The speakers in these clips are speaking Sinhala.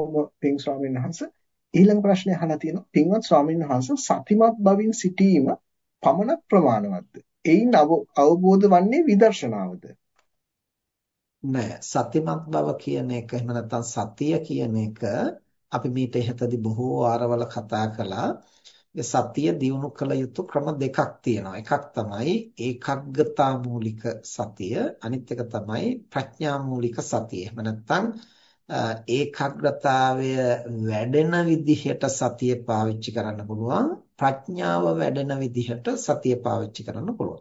කොහොම පින් ස්වාමීන් වහන්සේ ඊළඟ ප්‍රශ්නේ අහලා තියෙනවා පින්වත් ස්වාමීන් වහන්සේ සතිමත් බවින් සිටීම පමණ ප්‍රමාණවත්ද? එයින් අවබෝධ වන්නේ විදර්ශනාවද? නෑ සතිමත් බව කියන එක එහෙම නැත්නම් සතිය කියන එක අපි මීට ඉහතදී බොහෝ ආරවල කතා කළා. ඒ සතිය දියුණු කළ යුතු ක්‍රම දෙකක් තියෙනවා. එකක් තමයි ඒකග්ගතා මූලික සතිය, අනිත් එක තමයි ප්‍රඥා මූලික සතිය. එහෙම නැත්නම් ඒකාග්‍රතාවය වැඩෙන විදිහට සතිය පාවිච්චි කරන්න පුළුවන්. ප්‍රඥාව වැඩෙන විදිහට සතිය පාවිච්චි කරන්න පුළුවන්.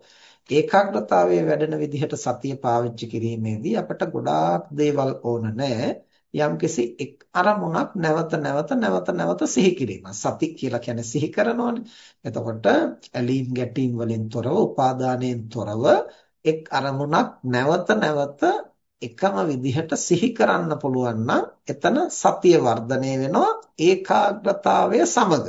ඒකාග්‍රතාවයේ වැඩෙන විදිහට සතිය පාවිච්චි කිරීමේදී අපට ගොඩාක් දේවල් ඕන නැහැ යම්කිසි එක් අරමුණක් නැවත නැවත නැවත නැවත සිහි කිරීම. සති කියලා කියන්නේ සිහි කරනවනේ. එතකොට ඇලීම් ගැටීම් වලින් තොරව උපාදානයෙන් තොරව එක් අරමුණක් නැවත නැවත එකම විදිහට සිහි කරන්න පුළුවන් නම් එතන සතිය වර්ධනය වෙනවා ඒකාග්‍රතාවය සමග.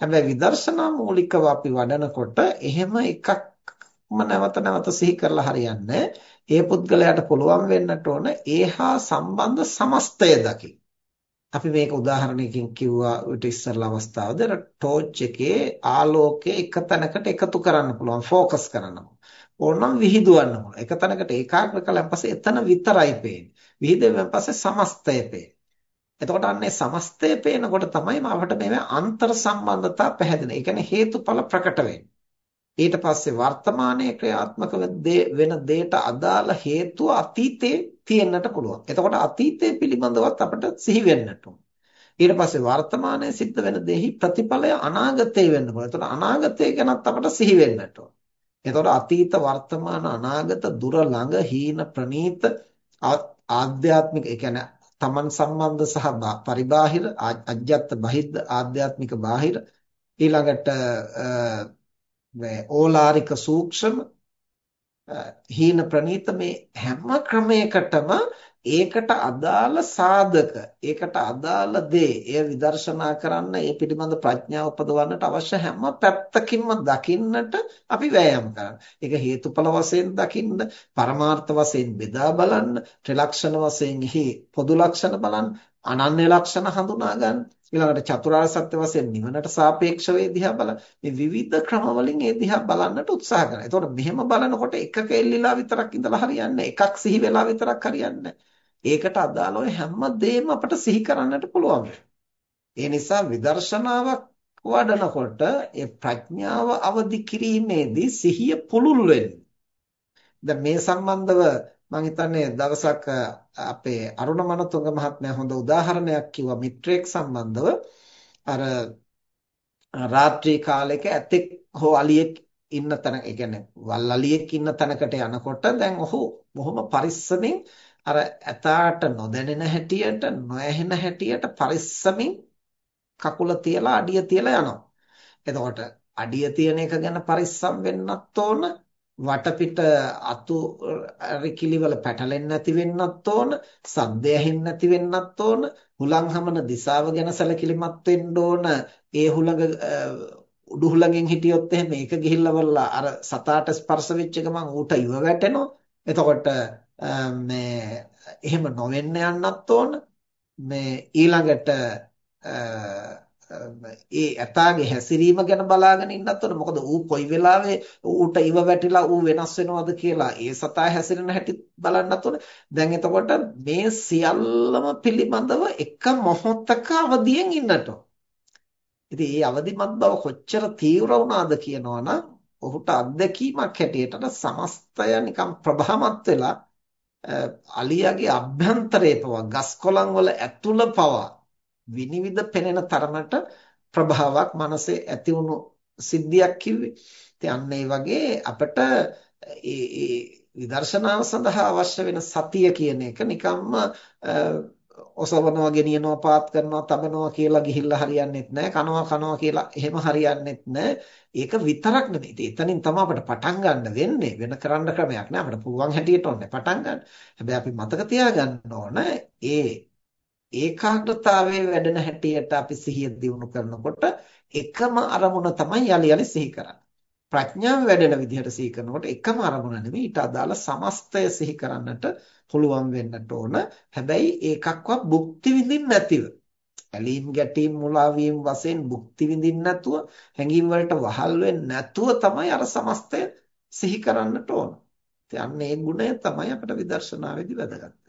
හැබැයි විදර්ශනා මූලිකව අපි වඩනකොට එහෙම එකක්ම නැවත නැවත සිහි කරලා හරියන්නේ ඒ පුද්ගලයාට පුළුවන් වෙන්නට ඕන ඒහා සම්බන්ධ සමස්තය දකින්න. අපි මේක උදාහරණයකින් කිව්වා ඊට ඉස්සරලා අවස්ථාවද ටෝච් එකේ ආලෝකය එක තැනකට එකතු කරන්න පුළුවන් ફોકસ කරන්න. ඕනනම් විහිදුවන්න ඕන. එක තැනකට ඒකාග්‍ර කළාන් පස්සේ එතන විතරයි පේන්නේ. විහිදුවෙන් පස්සේ සමස්තය පේන්නේ. එතකොට අන්නේ සමස්තය පේනකොට තමයි අපට මේ අන්තර් සම්බන්ධතා පැහැදිලි. ඒ කියන්නේ හේතුඵල ප්‍රකට වෙන්නේ. ඊට පස්සේ වර්තමානයේ ක්‍රියාත්මක වෙන දෙයට අදාළ හේතුව අතීතේ තියෙන්නට පුළුවන්. එතකොට අතීතය පිළිබඳවත් අපට සිහි වෙන්නට ඕන. ඊට පස්සේ වර්තමානයේ සිද්ධ වෙන දෙහි ප්‍රතිඵලය අනාගතේ වෙන්න පුළුවන්. එතකොට අනාගතය ගැනත් අපට සිහි වෙන්නට ඕන. එතකොට අතීත වර්තමාන අනාගත දුර ළඟ හීන ප්‍රනීත ආධ්‍යාත්මික ඒ කියන්නේ තමන් සම්බන්ධ සහ පරිබාහිර අජ්‍යත්ත බහිද්ද ආධ්‍යාත්මික බාහිර ඊළඟට ඕලාරික සූක්ෂම හීන ප්‍රනීත මේ හැම ක්‍රමයකටම ඒකට අදාළ සාධක ඒකට අදාළ දේ එය විදර්ශනා කරන්න ඒ පිළිබඳ ප්‍රඥාව උපදවන්නට අවශ්‍ය හැම පැත්තකින්ම දකින්නට අපි වෑයම් කරනවා. ඒක හේතුඵල වශයෙන් දකින්න, පරමාර්ථ වශයෙන් බෙදා බලන්න, ත්‍රිලක්ෂණ වශයෙන් එහි පොදු ලක්ෂණ බලන්න, අනන්‍ය ලක්ෂණ හඳුනා ගන්න. ඊළඟට චතුරාර්ය සත්‍ය වශයෙන් නිවනට සාපේක්ෂව ඒ දිහා බලන මේ විවිධ ක්‍රම වලින් ඒ දිහා බලන්නට උත්සාහ කරනවා. එතකොට මෙහෙම බලනකොට එකක එල්ලිලා විතරක් ඉඳලා හරියන්නේ එකක් සිහි වෙලා විතරක් හරියන්නේ ඒකට අදාළව හැම දෙයක්ම අපට සිහි කරන්නට පුළුවන්. ඒ නිසා විදර්ශනාවක් වඩනකොට ඒ ප්‍රඥාව අවදි කිරීමේදී සිහිය පුළුල් වෙන්නේ. දැන් මේ සම්බන්ධව මම හිතන්නේ දවසක් අපේ අරුණ මනතුංග මහත්මයා හොඳ උදාහරණයක් කිව්වා මිත්‍රයෙක් සම්බන්ධව අර රාත්‍රී කාලයක ඇතෙක් හෝ අලියෙක් ඉන්න තැන ඒ කියන්නේ වල් අලියෙක් ඉන්න තැනකට යනකොට දැන් ඔහු බොහොම පරිස්සමින් අර ඇතාට නොදැනෙන හැටියට නොඇහෙන හැටියට පරිස්සමින් කකුල තියලා අඩිය තියලා යනවා. එතකොට අඩිය තියන එක ගැන පරිස්සම් වෙන්නත් ඕන වටපිට අතු රිකිලි වල පැටලෙන්නේ නැති වෙන්නත් ඕන සද්ද ඇහෙන්නේ නැති වෙන්නත් ඕන හුලං හමන දිශාව ගැන සැලකිලිමත් වෙන්න ඕන. ඒ හුලඟ උඩු හුලඟෙන් හිටියොත් එහෙම ඒක ගිහිල්ලා අර සතාට ස්පර්ශ වෙච්ච ගමන් ඌට ඉව වැටෙනවා. එතකොට මේ එහෙම නොවෙන්න යන්නත් ඕන. මේ ඊළඟට ඒ ඇතාගේ හැසිරීම ගැන බලාගෙන ඉන්නත් ඕන. මොකද ඌ කොයි වෙලාවෙ ඌට ඉව වැටිලා ඌ වෙනස් වෙනවද කියලා ඒ සතා හැසිරෙන හැටි බලන්නත් ඕන. දැන් එතකොට මේ සියල්ලම පිළිබඳව එක මොහොතක අවදියෙන් ඉන්නට ඉතින් මේ අවදිමත් බව කොච්චර තීව්‍ර වුණාද කියනවනම් ඔහුට අත්දැකීමක් හැටියට සමස්තය නිකම් ප්‍රභාමත් වෙලා අලියාගේ අභ්‍යන්තරයේ පවා ගස් කොළන් වල ඇතුළ පවා විනිවිද පෙනෙන තරමට ප්‍රභාවක් මනසේ ඇති වුණු සිද්ධියක් කිව්වේ. ඉතින් අන්න ඒ වගේ අපිට ඒ විදර්ශනාව සඳහා අවශ්‍ය වෙන සතිය කියන එක නිකම්ම ඔසවනවා ගෙනියනවා පාත් කරනවා තබනවා කියලා ගිහිල්ලා හරියන්නේත් නැහැ කනවා කනවා කියලා එහෙම හරියන්නේත් නැහැ ඒක විතරක් නෙමෙයි. ඉතින් එතනින් තමයි අපිට පටන් ගන්න වෙන්නේ. වෙන කරන්න ක්‍රමයක් නෑ. අපිට පුළුවන් හැටියට ඕනේ. පටන් ගන්න. හැබැයි අපි මතක තියාගන්න ඕන ඒ ඒකාග්‍රතාවයේ වැඩෙන හැටියට අපි සිහිය දියුණු කරනකොට එකම අරමුණ තමයි යලි යලි සිහි කරන්නේ. ප්‍රඥාව වැඩෙන විදිහට සිහි කරනකොට එකම අරමුණ නෙමෙයි ඊට අදාළ සමස්තය සිහි කරන්නට පුළුවන් වෙන්නට ඕන. හැබැයි ඒකක්වත් භුක්ති විඳින්න නැතිව. ඇලීම් ගැටීම් මුලා වීම වශයෙන් භුක්ති විඳින්න නැතුව හැඟීම් වලට වහල් වෙන්නේ නැතුව තමයි අර සමස්තය සිහි කරන්නට ඕන. ඉතින් අන්න ඒ ගුණය තමයි අපිට විදර්ශනාවේදී වැදගත්.